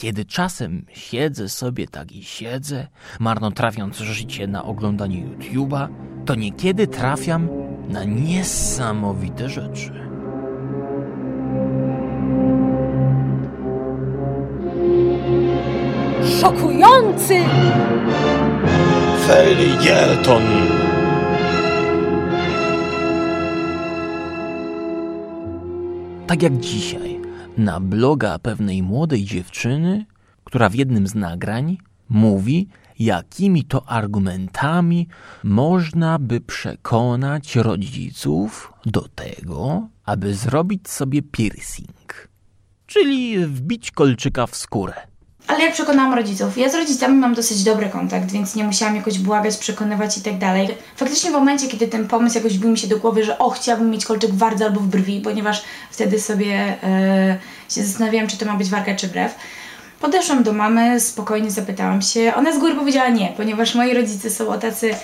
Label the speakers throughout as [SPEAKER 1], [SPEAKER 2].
[SPEAKER 1] Kiedy czasem siedzę sobie tak i siedzę, marnotrawiąc życie na oglądanie YouTube'a, to niekiedy trafiam na niesamowite rzeczy.
[SPEAKER 2] Szokujący!
[SPEAKER 1] Felieton! Tak jak dzisiaj, na bloga pewnej młodej dziewczyny, która w jednym z nagrań mówi, jakimi to argumentami można by przekonać rodziców do tego, aby zrobić sobie piercing, czyli wbić kolczyka w skórę.
[SPEAKER 3] Ale jak przekonałam rodziców? Ja z rodzicami mam dosyć dobry kontakt, więc nie musiałam jakoś błagać, przekonywać i tak dalej. Faktycznie w momencie, kiedy ten pomysł jakoś wbił mi się do głowy, że o, chciałabym mieć kolczyk w wardze albo w brwi, ponieważ wtedy sobie e, się zastanawiałam, czy to ma być warga czy brew. Podeszłam do mamy, spokojnie zapytałam się. Ona z góry powiedziała nie, ponieważ moi rodzice są o tacy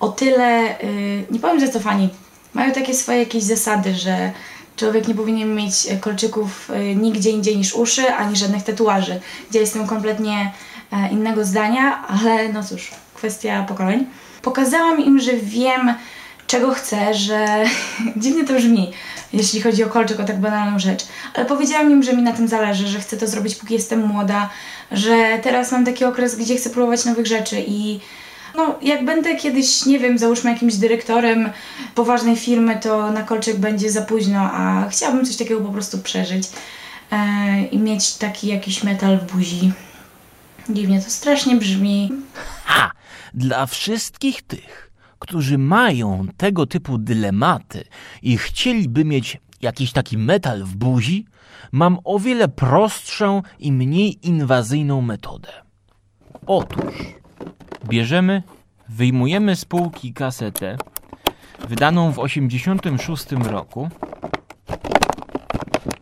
[SPEAKER 3] o tyle, y, nie powiem zacofani, mają takie swoje jakieś zasady, że człowiek nie powinien mieć e, kolczyków y, nigdzie indziej niż uszy, ani żadnych tatuaży. Gdzie jestem kompletnie e, innego zdania, ale no cóż, kwestia pokoleń. Pokazałam im, że wiem, czego chcę, że dziwnie to brzmi, jeśli chodzi o kolczyk, o tak banalną rzecz, ale powiedziałam im, że mi na tym zależy, że chcę to zrobić póki jestem młoda, że teraz mam taki okres, gdzie chcę próbować nowych rzeczy i no, jak będę kiedyś, nie wiem, załóżmy jakimś dyrektorem poważnej firmy, to na kolczyk będzie za późno, a chciałabym coś takiego po prostu przeżyć e, i mieć taki jakiś metal w buzi. Dziwnie to strasznie brzmi.
[SPEAKER 1] Ha! Dla wszystkich tych, którzy mają tego typu dylematy i chcieliby mieć jakiś taki metal w buzi, mam o wiele prostszą i mniej inwazyjną metodę. Otóż bierzemy, wyjmujemy z półki kasetę wydaną w 86 roku.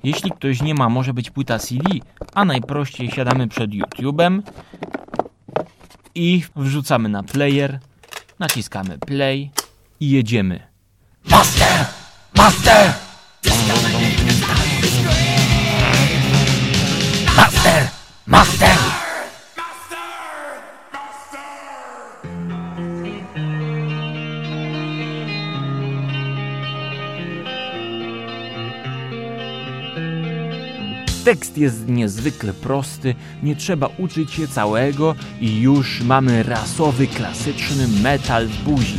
[SPEAKER 1] Jeśli ktoś nie ma, może być płyta CD, a najprościej siadamy przed YouTube'em i wrzucamy na player, naciskamy play i jedziemy. Master! Master! Master! Master! Tekst jest niezwykle prosty, nie trzeba uczyć się całego i już mamy rasowy, klasyczny metal w buzi.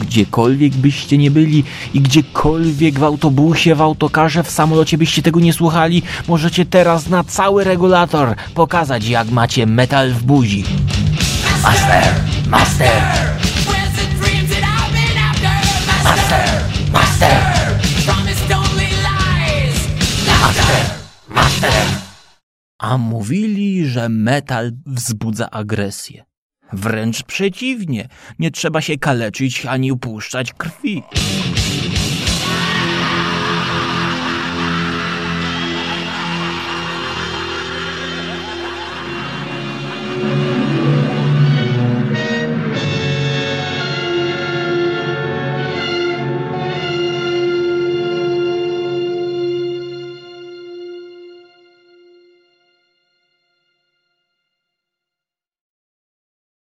[SPEAKER 1] Gdziekolwiek byście nie byli i gdziekolwiek w autobusie, w autokarze, w samolocie byście tego nie słuchali, możecie teraz na cały regulator pokazać jak macie metal w buzi. Master! Master! A mówili, że metal wzbudza agresję. Wręcz przeciwnie, nie trzeba się kaleczyć ani upuszczać krwi.